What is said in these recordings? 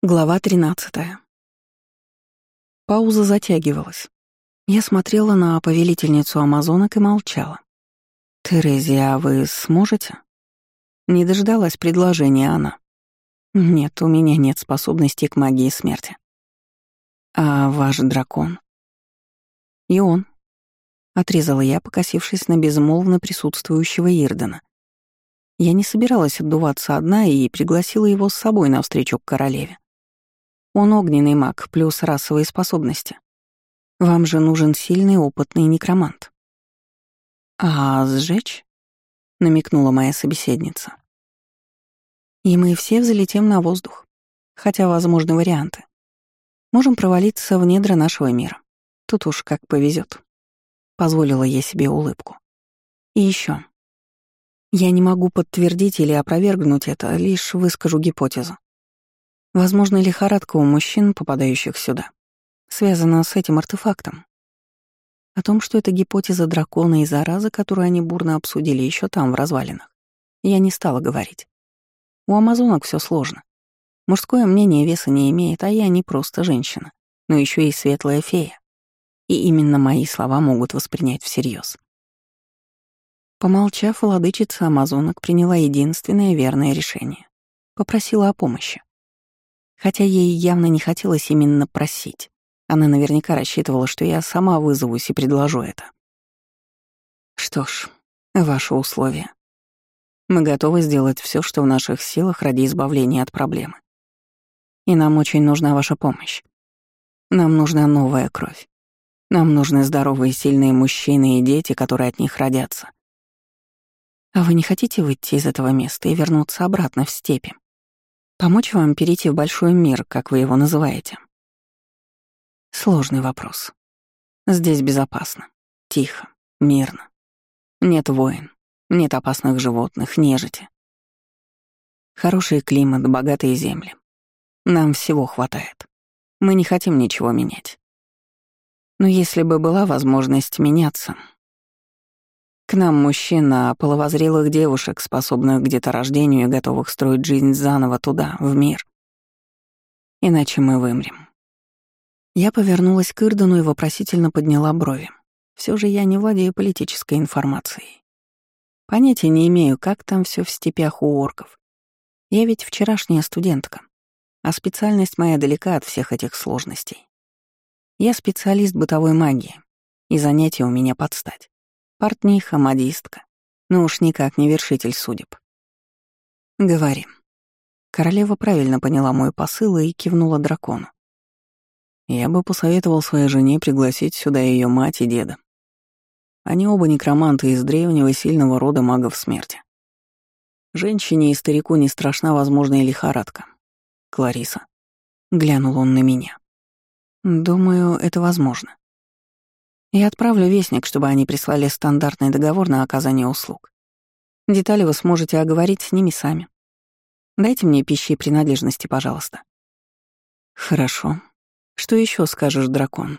Глава 13. Пауза затягивалась. Я смотрела на повелительницу амазонок и молчала. «Терезия, а вы сможете?» Не дождалась предложения она. «Нет, у меня нет способностей к магии смерти». «А ваш дракон?» «И он», — отрезала я, покосившись на безмолвно присутствующего Ирдена. Я не собиралась отдуваться одна и пригласила его с собой навстречу к королеве. Он огненный маг плюс расовые способности. Вам же нужен сильный опытный некромант. А сжечь? намекнула моя собеседница. И мы все взлетим на воздух, хотя возможны варианты. Можем провалиться в недра нашего мира. Тут уж как повезет. Позволила я себе улыбку. И еще. Я не могу подтвердить или опровергнуть это, лишь выскажу гипотезу. Возможно, лихорадка у мужчин, попадающих сюда, связана с этим артефактом. О том, что это гипотеза дракона и зараза, которую они бурно обсудили еще там, в развалинах, я не стала говорить. У амазонок все сложно. Мужское мнение веса не имеет, а я не просто женщина, но еще и светлая фея. И именно мои слова могут воспринять всерьез. Помолчав, владычица амазонок приняла единственное верное решение. Попросила о помощи. Хотя ей явно не хотелось именно просить. Она наверняка рассчитывала, что я сама вызовусь и предложу это. Что ж, ваши условия. Мы готовы сделать все, что в наших силах ради избавления от проблемы. И нам очень нужна ваша помощь. Нам нужна новая кровь. Нам нужны здоровые, сильные мужчины и дети, которые от них родятся. А вы не хотите выйти из этого места и вернуться обратно в степи? Помочь вам перейти в большой мир, как вы его называете? Сложный вопрос. Здесь безопасно, тихо, мирно. Нет войн, нет опасных животных, нежити. Хороший климат, богатые земли. Нам всего хватает. Мы не хотим ничего менять. Но если бы была возможность меняться, к нам мужчина, половозрелых девушек, способных к деторождению и готовых строить жизнь заново туда, в мир. Иначе мы вымрем. Я повернулась к Ирдану и вопросительно подняла брови. Все же я не владею политической информацией. Понятия не имею, как там все в степях у орков. Я ведь вчерашняя студентка, а специальность моя далека от всех этих сложностей. Я специалист бытовой магии, и занятия у меня подстать. Портниха, модистка. Ну уж никак не вершитель судеб. Говори. Королева правильно поняла мой посыл и кивнула дракону. Я бы посоветовал своей жене пригласить сюда ее мать и деда. Они оба некроманты из древнего сильного рода магов смерти. Женщине и старику не страшна возможная лихорадка. Клариса. Глянул он на меня. Думаю, это возможно. Я отправлю вестник, чтобы они прислали стандартный договор на оказание услуг. Детали вы сможете оговорить с ними сами. Дайте мне пищи и принадлежности, пожалуйста. Хорошо. Что еще скажешь, дракон?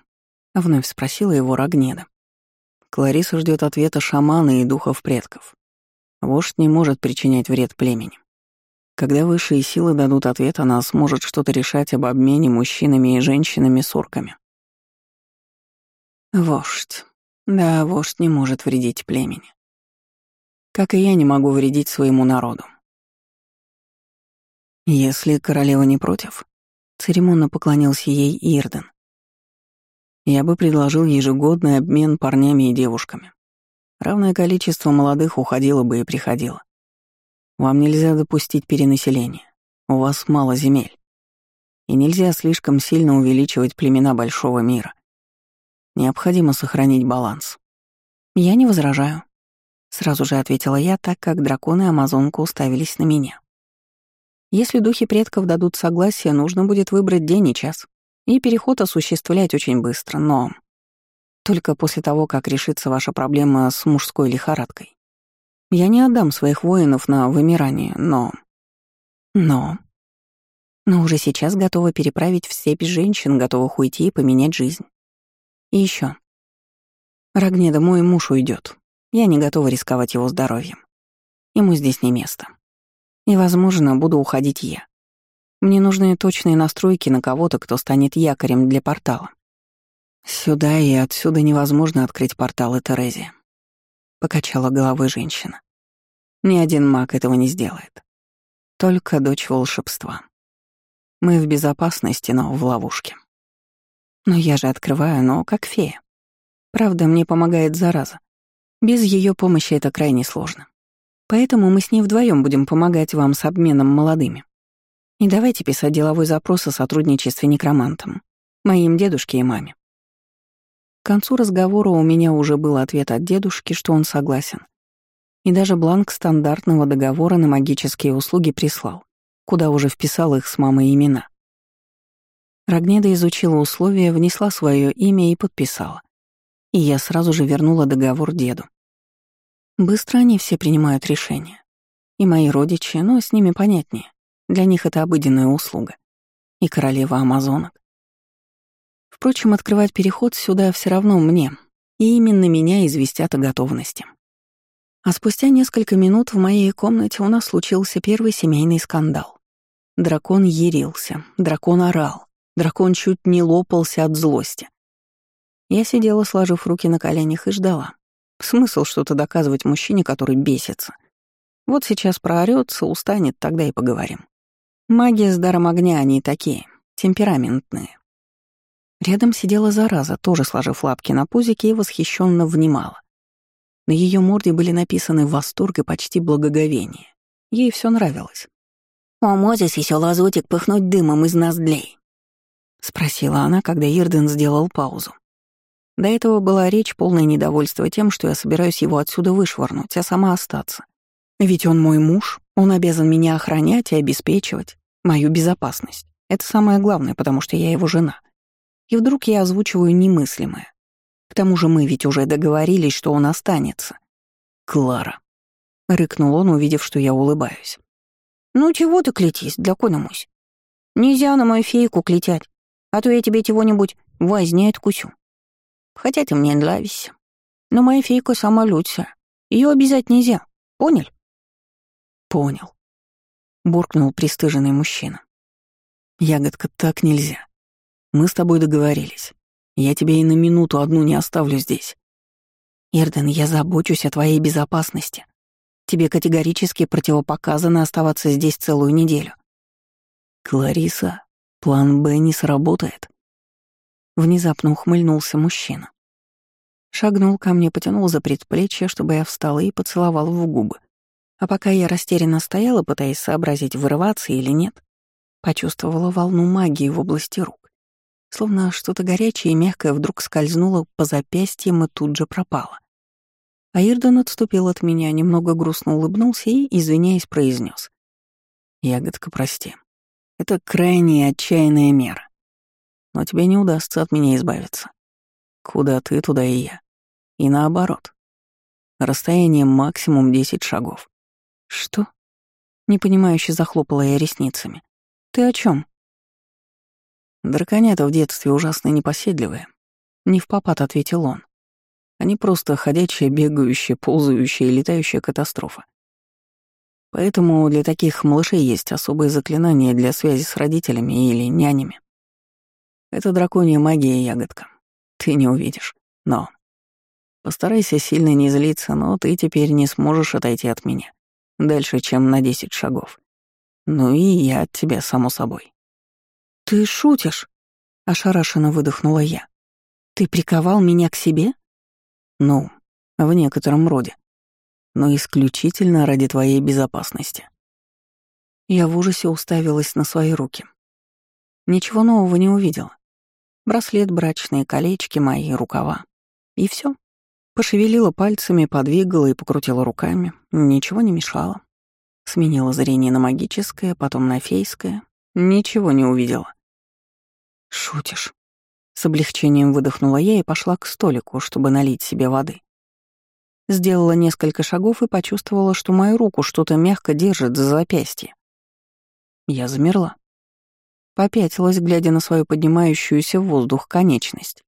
Вновь спросила его Рогнеда. Клариса ждет ответа шамана и духов предков. Вождь не может причинять вред племени. Когда высшие силы дадут ответ, она сможет что-то решать об обмене мужчинами и женщинами с орками. Вождь. Да, вождь не может вредить племени. Как и я не могу вредить своему народу. Если королева не против, церемонно поклонился ей Ирден. Я бы предложил ежегодный обмен парнями и девушками. Равное количество молодых уходило бы и приходило. Вам нельзя допустить перенаселения. У вас мало земель. И нельзя слишком сильно увеличивать племена большого мира. Необходимо сохранить баланс. Я не возражаю. Сразу же ответила я, так как драконы и амазонка уставились на меня. Если духи предков дадут согласие, нужно будет выбрать день и час. И переход осуществлять очень быстро, но... Только после того, как решится ваша проблема с мужской лихорадкой. Я не отдам своих воинов на вымирание, но... Но... Но уже сейчас готова переправить в степь женщин, готовых уйти и поменять жизнь. И еще. Рогнеда, мой муж уйдет. Я не готова рисковать его здоровьем. Ему здесь не место. И, возможно, буду уходить я. Мне нужны точные настройки на кого-то, кто станет якорем для портала. Сюда и отсюда невозможно открыть порталы Терези. Покачала головой женщина. Ни один маг этого не сделает. Только дочь волшебства. Мы в безопасности, но в ловушке. Но я же открываю, но как фея. Правда, мне помогает зараза. Без ее помощи это крайне сложно. Поэтому мы с ней вдвоем будем помогать вам с обменом молодыми. И давайте писать деловой запрос о сотрудничестве некромантом, моим дедушке и маме. К концу разговора у меня уже был ответ от дедушки, что он согласен. И даже бланк стандартного договора на магические услуги прислал, куда уже вписал их с мамой имена. Рогнеда изучила условия, внесла свое имя и подписала. И я сразу же вернула договор деду. Быстро они все принимают решения. И мои родичи, но с ними понятнее. Для них это обыденная услуга. И королева амазонок. Впрочем, открывать переход сюда все равно мне, и именно меня известят о готовности. А спустя несколько минут в моей комнате у нас случился первый семейный скандал. Дракон ярился, дракон орал, дракон чуть не лопался от злости. Я сидела, сложив руки на коленях, и ждала. Смысл что-то доказывать мужчине, который бесится. Вот сейчас проорётся, устанет, тогда и поговорим. Маги с даром огня, они такие, темпераментные. Рядом сидела зараза, тоже сложив лапки на пузике и восхищенно внимала. На ее морде были написаны восторг и почти благоговение. Ей все нравилось. «А можешь еще лазутик пыхнуть дымом из ноздрей?» — спросила она, когда Ирден сделал паузу. До этого была речь полное недовольство тем, что я собираюсь его отсюда вышвырнуть, а сама остаться. Ведь он мой муж, он обязан меня охранять и обеспечивать. Мою безопасность. Это самое главное, потому что я его жена. И вдруг я озвучиваю немыслимое. К тому же мы ведь уже договорились, что он останется. «Клара», — рыкнул он, увидев, что я улыбаюсь. «Ну чего ты клетись, дракономусь? Нельзя на мою фейку клетять, а то я тебе чего-нибудь возьми откусю. Хотя ты мне нравишься. Но моя фейка сама лются. Ее обязать нельзя. Понял?» «Понял», буркнул пристыженный мужчина. «Ягодка, так нельзя. Мы с тобой договорились. Я тебя и на минуту одну не оставлю здесь. Ирден, я забочусь о твоей безопасности. Тебе категорически противопоказано оставаться здесь целую неделю. Клариса, план «Б» не сработает. Внезапно ухмыльнулся мужчина. Шагнул ко мне, потянул за предплечье, чтобы я встала и поцеловал в губы. А пока я растерянно стояла, пытаясь сообразить, вырываться или нет, почувствовала волну магии в области рук. Словно что-то горячее и мягкое вдруг скользнуло по запястьям и тут же пропало. А Ирден отступил от меня, немного грустно улыбнулся и, извиняясь, произнес: «Ягодка, прости. Это крайне отчаянная мера. Но тебе не удастся от меня избавиться. Куда ты, туда и я. И наоборот. Расстояние максимум 10 шагов. «Что?» Непонимающе захлопала я ресницами. «Ты о чем? Драконята в детстве ужасно непоседливые. Не в попад ответил он. Они просто ходячая, бегающая, ползающая и летающая катастрофа. Поэтому для таких малышей есть особые заклинания для связи с родителями или нянями. Это драконья магия, ягодка. Ты не увидишь. Но постарайся сильно не злиться, но ты теперь не сможешь отойти от меня. Дальше, чем на десять шагов. Ну и я от тебя, само собой. «Ты шутишь?» — ошарашенно выдохнула я. «Ты приковал меня к себе?» «Ну, в некотором роде. Но исключительно ради твоей безопасности». Я в ужасе уставилась на свои руки. Ничего нового не увидела. Браслет, брачные колечки, мои рукава. И все. Пошевелила пальцами, подвигала и покрутила руками. Ничего не мешало. Сменила зрение на магическое, потом на фейское. Ничего не увидела. «Шутишь?» С облегчением выдохнула я и пошла к столику, чтобы налить себе воды. Сделала несколько шагов и почувствовала, что мою руку что-то мягко держит за запястье. Я замерла. Попятилась, глядя на свою поднимающуюся в воздух конечность.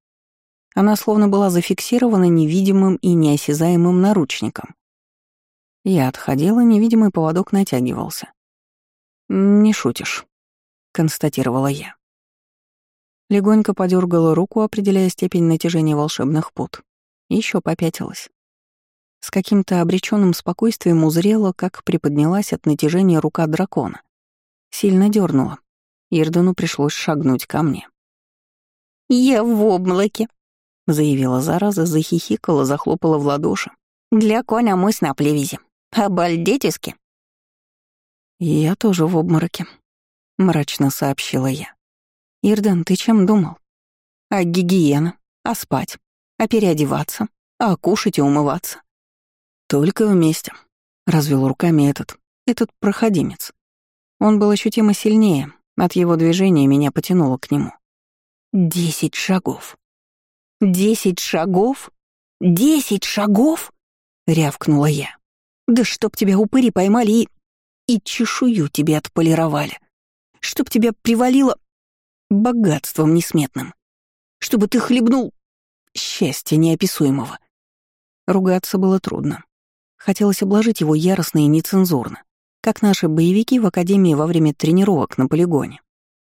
Она словно была зафиксирована невидимым и неосязаемым наручником. Я отходила, невидимый поводок натягивался. «Не шутишь». — констатировала я. Легонько подергала руку, определяя степень натяжения волшебных пут. Еще попятилась. С каким-то обреченным спокойствием узрела, как приподнялась от натяжения рука дракона. Сильно дернула. Ирдану пришлось шагнуть ко мне. «Я в облаке», — заявила зараза, захихикала, захлопала в ладоши. «Для коня мыс на плевизе. Обальдетиски». «Я тоже в обмороке», — мрачно сообщила я. «Ирдан, ты чем думал? А гигиена? А спать? А переодеваться? А кушать и умываться?» «Только вместе», — развел руками этот, этот проходимец. Он был ощутимо сильнее, от его движения меня потянуло к нему. «Десять шагов! Десять шагов? Десять шагов?» — рявкнула я. «Да чтоб тебя упыри поймали и...» и чешую тебе отполировали, чтоб тебя привалило богатством несметным, чтобы ты хлебнул счастья неописуемого. Ругаться было трудно. Хотелось обложить его яростно и нецензурно, как наши боевики в Академии во время тренировок на полигоне.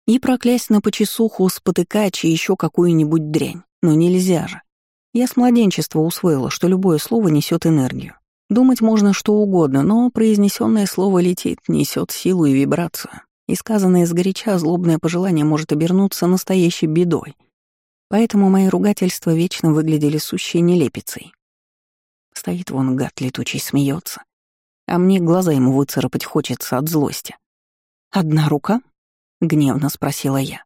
И проклясть на почесуху, спотыкач и еще какую-нибудь дрянь. Но нельзя же. Я с младенчества усвоила, что любое слово несет энергию. Думать можно что угодно, но произнесенное слово летит, несет силу и вибрацию. И сказанное сгоряча злобное пожелание может обернуться настоящей бедой. Поэтому мои ругательства вечно выглядели сущей нелепицей. Стоит вон гад летучий, смеется, А мне глаза ему выцарапать хочется от злости. «Одна рука?» — гневно спросила я.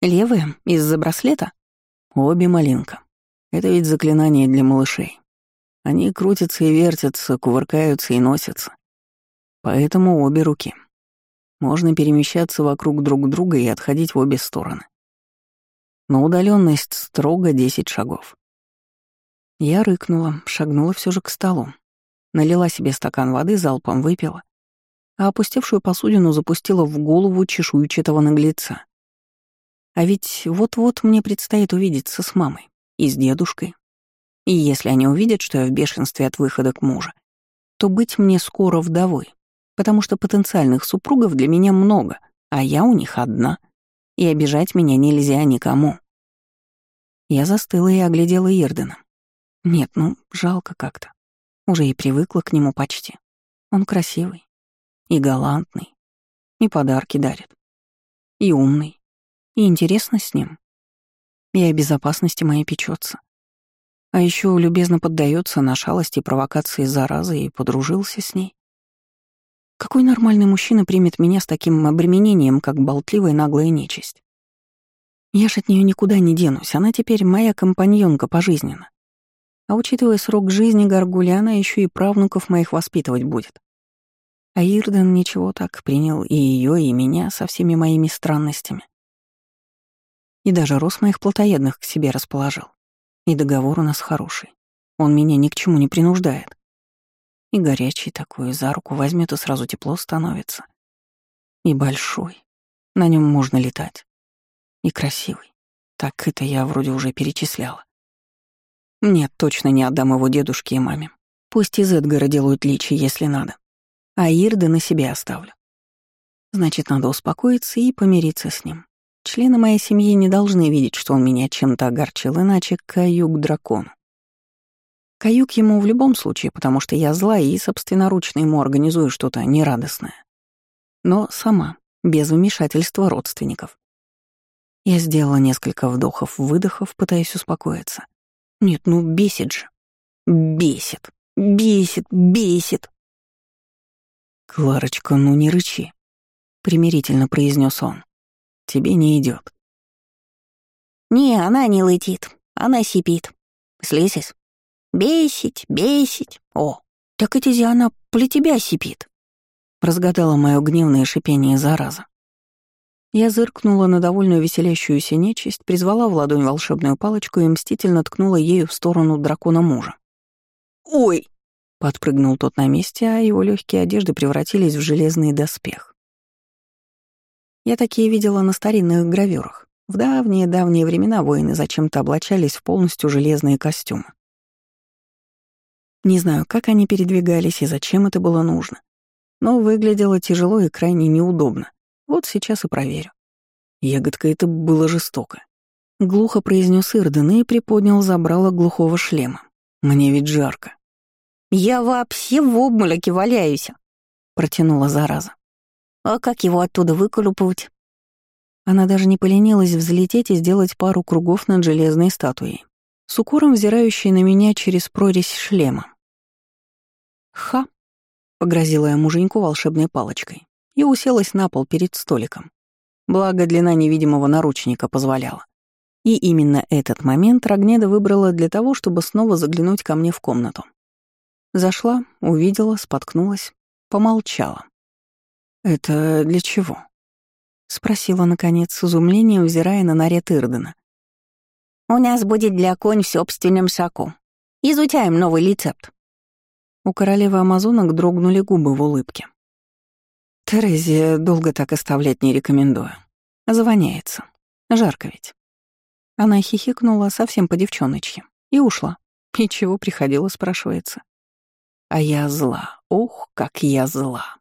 «Левая? Из-за браслета?» «Обе малинка. Это ведь заклинание для малышей. Они крутятся и вертятся, кувыркаются и носятся. Поэтому обе руки. Можно перемещаться вокруг друг друга и отходить в обе стороны. Но удаленность строго 10 шагов. Я рыкнула, шагнула все же к столу. Налила себе стакан воды, залпом выпила, а опустевшую посудину запустила в голову чешуйчатого наглеца. А ведь вот-вот мне предстоит увидеться с мамой и с дедушкой, и если они увидят, что я в бешенстве от выхода к мужу, то быть мне скоро вдовой, потому что потенциальных супругов для меня много, а я у них одна, и обижать меня нельзя никому. Я застыла и оглядела Ирдена. Нет, ну, жалко как-то. Уже и привыкла к нему почти. Он красивый и галантный, и подарки дарит, и умный, и интересно с ним, и о безопасности моей печется. А еще любезно поддается на шалости и провокации заразы и подружился с ней. Какой нормальный мужчина примет меня с таким обременением, как болтливая наглая нечисть? Я ж от нее никуда не денусь, она теперь моя компаньонка пожизненно. А учитывая срок жизни Гаргуля, она еще и правнуков моих воспитывать будет. А Ирден ничего так принял и ее, и меня со всеми моими странностями. И даже рост моих плотоядных к себе расположил. И договор у нас хороший. Он меня ни к чему не принуждает. И горячий такой, за руку возьмет, и сразу тепло становится. И большой. На нем можно летать. И красивый. Так это я вроде уже перечисляла. Нет, точно не отдам его дедушке и маме. Пусть из Эдгара делают личи, если надо. А Ирды на себе оставлю. Значит, надо успокоиться и помириться с ним. Члены моей семьи не должны видеть, что он меня чем-то огорчил, иначе каюк дракону. Каюк ему в любом случае, потому что я зла и собственноручно ему организую что-то нерадостное. Но сама, без вмешательства родственников. Я сделала несколько вдохов-выдохов, пытаясь успокоиться. Нет, ну бесит же. Бесит, бесит, бесит. «Кларочка, ну не рычи», — примирительно произнес он тебе не идет. «Не, она не летит, она сипит. Слезись. Бесить, бесить. О, так эти она для тебя сипит». Разгадала мое гневное шипение зараза. Я зыркнула на довольно веселящуюся нечисть, призвала в ладонь волшебную палочку и мстительно ткнула ею в сторону дракона мужа. «Ой!» — подпрыгнул тот на месте, а его легкие одежды превратились в железный доспех. Я такие видела на старинных гравюрах. В давние-давние времена воины зачем-то облачались в полностью железные костюмы. Не знаю, как они передвигались и зачем это было нужно. Но выглядело тяжело и крайне неудобно. Вот сейчас и проверю. Ягодка, это было жестоко. Глухо произнес Ирден и приподнял забрало глухого шлема. Мне ведь жарко. «Я вообще в обмороке валяюсь», — протянула зараза. «А как его оттуда выколупывать?» Она даже не поленилась взлететь и сделать пару кругов над железной статуей, с укором взирающей на меня через прорезь шлема. «Ха!» — погрозила я муженьку волшебной палочкой и уселась на пол перед столиком. Благо, длина невидимого наручника позволяла. И именно этот момент Рогнеда выбрала для того, чтобы снова заглянуть ко мне в комнату. Зашла, увидела, споткнулась, помолчала. «Это для чего?» — спросила, наконец, с изумлением, взирая на наряд Ирдена. «У нас будет для конь в собственном соку. Изучаем новый рецепт». У королевы амазонок дрогнули губы в улыбке. Терезия долго так оставлять не рекомендую. Завоняется. Жарко ведь. Она хихикнула совсем по девчоночьи и ушла. И чего приходило, спрашивается. А я зла. Ух, как я зла.